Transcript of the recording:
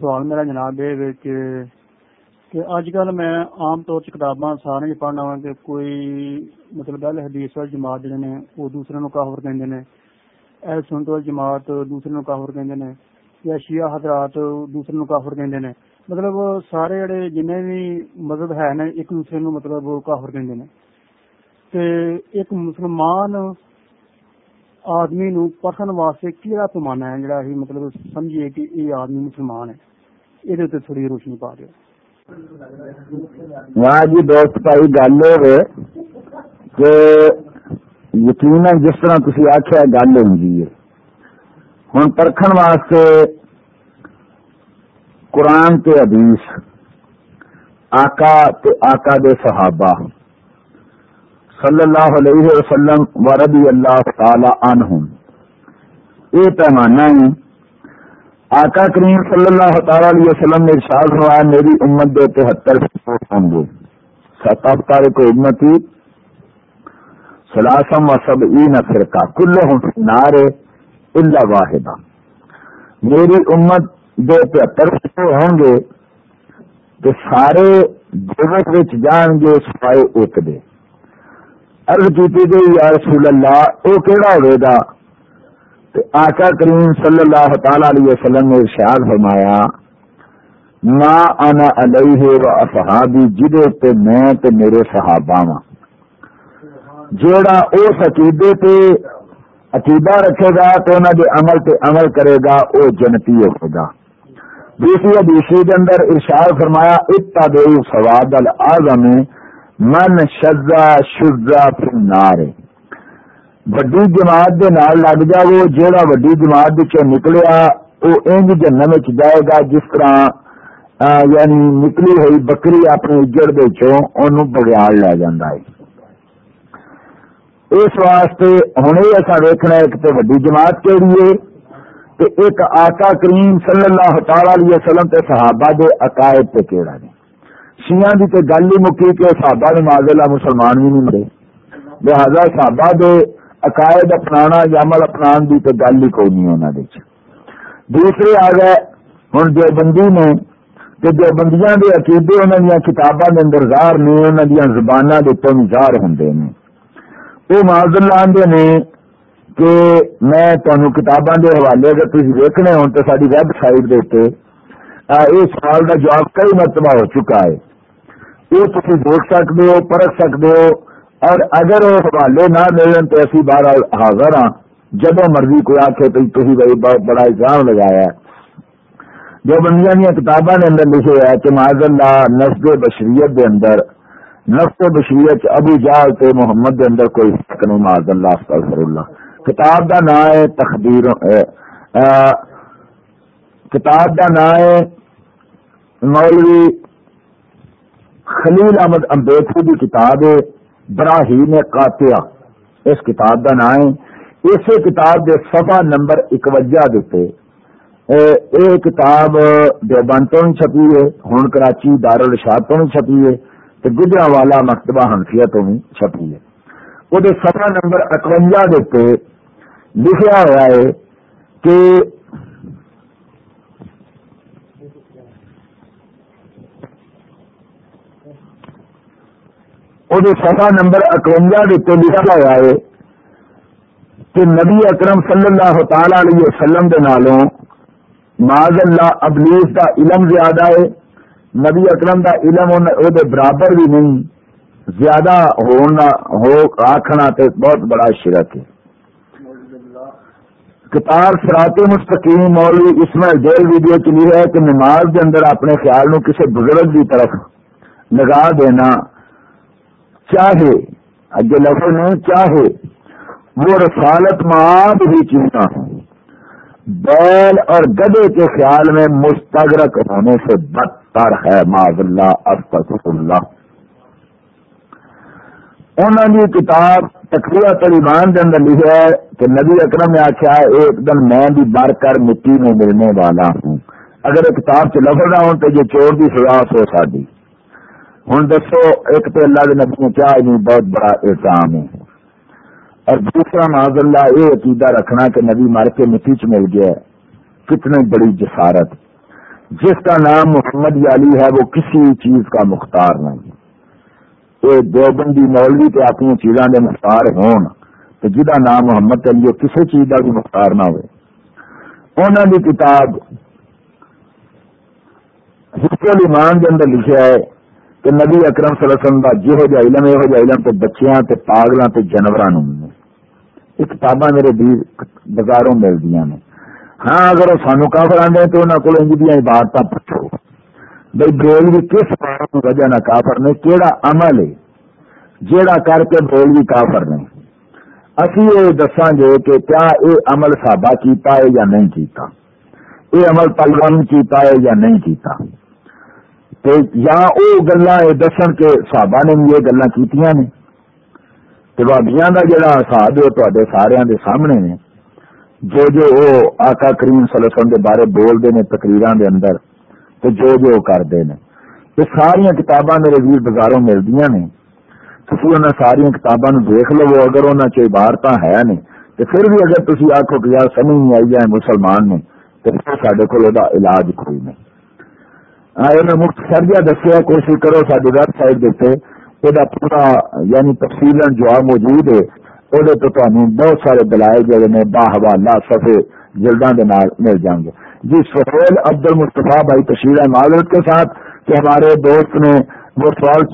سوال میرا جناب یہ کہ کہ اج کل میں عام طور سے کتاباں سارے ہی پڑھنا وا کہ کوئی مطلب اہل حدیث والی جماعت جڑے نے وہ دوسرے نو کافر کہندے نے اہل سنت والی جماعت دوسرے نو کافر کہندے نے یا شیعہ حضرات دوسرے نو کافر کہندے نے مطلب سارے جڑے جنے بھی مذہب ہے نا ایک دوسرے نو مطلب کافر کہندے نے تے ایک مسلمان آدمی نو پرکھن واسطے کیڑا پیمانہ ہے جڑا اسی مطلب سمجھیے کہ یہ آدمی مسلمان ہے یہ تھوڑی روشنی پا دیو جی دوست بھائی گل کہ یقین جس طرح تھی آخیا گل ہوں ہوں پرکھن واسطے قرآن تے حدیث آقا تے آقا دے صحابہ صلی اللہ علیہ وسلم و رضی اللہ تعالی عنہم یہ پیمانہ ہے آقا کریم صلی اللہ تعالی علیہ وسلم نے ارشاد فرمایا، میری امت دے تہتر ہوں گے۔ ستاف کو امتی سلاسم و سب این فرقہ کل نارے اللہ واحدہ۔ میری امت دے تہتر ہوں گے تو سارے دیوت جان گے سفائے ایک دے۔ ارد کی گئی، یا رسول اللہ وہ کہڑا ہوئے گا؟ تو آقا کریم صلی اللہ تعالی علیہ وسلم نے ارشاد فرمایا، ما انا علیہ و اصحابی، جدے تے میں تے میرے صحابہ وا جیڑا اس عقیدے تے عقیدہ رکھے گا تو انہوں دے عمل تے عمل کرے گا، او جنتی ہوگا گا دوسری حدیثی کے اندر ارشاد فرمایا، اتبعوا سواد الاعظم من شزا شزا وڈی جماعت دے نال لگ جاو جیڑا وڈی جماعت چ نکلیا وہ انج جنم جائے گا، جس طرح یعنی نکلی ہوئی بکری اپنے اجڑ دے چوں بگیاڑ لے جانا ہے۔ اس واسطے ہوں ایسا ویکنا ایک تو وڈی جماعت کہڑی ہے کہ ایک آقا کریم صلی اللہ تعالی علیہ وسلم تے صحابہ دے عقائد تے کیڑا نے شیعہ دی تے گل ہی مکی کہ صحابہ نے ماض مسلمان بھی نہیں مرے۔ لہذا صحابہ دے عقائد اپنا یا عمل اپنا کی تو گل ہی کوئی نہیں ہونا انہوں دوسرے آ گئے ہوں جو بندی نے، کہ جو بندیاں دے عقیدے انہوں دیا کتاباں کے اندر ظاہر نے انہوں دیا زبانہ کے تم ظاہر ہوں وہ معذ اللہ آدھے نے کہ میں تمہیں کتاباں کے حوالے اگر تھی دیکھنے ہو تو ساری ویب سائٹ کے اس سوال کا جواب کئی مرتبہ ہو چکا ہے۔ یہ تھی دیکھ سکتے ہو پرکھ سکتے ہو اور اگر وہ حوالے نہ ملن تو اسی بار حاضر ہاں۔ جب مرضی کوئی آخے تو تھی بھائی بہت بڑا الزام لگایا ہے۔ جو بندیاں دیا کتاباں نے اندر لکھے ہے کہ معذ اللہ نسب بشریت دے اندر نسب بشریت ابو جال تے محمد دے اندر کوئی فرق نہیں معذ اللہ استغفر اللہ۔ کتاب دا نام ہے تخدیر کتاب دا نام ہے مولوی خلیل احمد امبیدکر کی کتاب ہے۔ براہیم قاتیہ اس کتاب کا نام ہے۔ اسی کتاب کے سفا نمبر اکوجا دیتے۔ یہ کتاب دیوبند تو بھی چھپی ہے ہوں کراچی دار الشاد تو بھی چھپی ہے تو گجرا والا مکتبہ ہنفیا تو بھی چھپی ہے۔ وہ سفا نمبر اکوجا دیتے لکھا ہوا ہے کہ وہ سفا نمبر اکوجا کے لکھا ہوا ہے کہ نبی اکرم صلی اللہ تعالی علیہ وسلم دے نالوں معذ اللہ ابلیس کا علم زیادہ ہے، نبی اکرم کا علم وہ برابر بھی نہیں، زیادہ ہونا ہو آخنا تے بہت بڑا شرک ہے۔ کتاب سرات مستقیم مولوی اسماعیل جیل ویڈیو چلی ہے کہ نماز کے اندر اپنے خیال نو کسی بزرگ کی طرف لگا دینا چاہے، اگے لفظ نہیں چاہے، وہ رسالت معاب ہی چیزاں ہوں؟ بیل اور گدے کے خیال میں مستغرق ہونے سے بدتر ہے معذ اللہ استغفر اللہ۔ انہوں نے کتاب تقریباً طالبان کے اندر لکھا ہے کہ نبی اکرم نے آخیا ایک دن میں بھی بر کر مٹی میں ملنے والا ہوں۔ اگر ایک کتاب سے لفظ نہ ہو تو یہ چور کی سزا ہو سکتی ہوں دسو، ایک تو اللہ کے نبی کیا نہیں بہت بڑا احسام ہے۔ اور دوسرا معذ اللہ، یہ عقیدہ رکھنا کہ نبی مر کے مٹی چ مل گیا کتنی بڑی جسارت۔ جس کا نام محمد علی ہے، وہ کسی چیز کا مختار نہیں۔ یہ دیوبندی مولوی تے اپنی چیزاں دے مختار ہون تو جہاں جی نام محمد علی، وہ کسی چیز کا بھی مختار نہ ہوئے۔ انہوں کی کتاب حصول ایمان کے اندر لکھا ہے کہ نبی اکرم صلی اللہ علیہ وسلم کا جہو جہ علم یہو جہ علم تے بچیاں تے پاگلاں تے جانوراں نوں یہ کتاباں میرے بھی بازاروں ملدیاں نے۔ ہاں اگر وہ سانو کافر آدھے تو انہوں کو انج دیا عبادت پوچھو بھائی بریل بھی کس وجہ نہ کافر نے، کیڑا عمل ہے؟ جیڑا کر کے بریل بھی کافر نے۔ اسی یہ دساں گے کہ کیا یہ عمل صحابہ کیتا ہے یا نہیں کیتا؟ یہ عمل طلبان کیتا ہے یا نہیں کیتا؟ یا او گلا دسن کے صحابہ نے بھی یہ گلا کیتیاں نے۔ بابیاں کا جڑا ساتھ ہے تے سارے دے سامنے نے۔ جو جو وہ آقا کریم صلی اللہ علیہ وسلم دے بارے بولتے ہیں تقریر دے اندر، تو جو جو کرتے ہیں یہ ساری کتاباں میرے ویر بازاروں ملدیاں نے۔ تھی ان ساری کتاباں دیکھ لو، اگر انہوں چ عبارت ہے نہیں تو پھر بھی اگر تھی آخو کہ یار سمجھ نہیں آئی جائے مسلمان نے تو پھر سڈے کو علاج کوئی نہیں۔ مفت سرجا دسیا، کوشش کرو ساری ویب سائٹ دیتے یہ پورا یعنی تفصیل جواب موجود ہے وہ بہت سارے دلائل جڑے نے باہوالا سفے جلداں مل جائیں گے۔ جی سہیل عبد المصطفیٰ بھائی تشہیر معذرت کے ساتھ کہ ہمارے دوست نے وہ سوال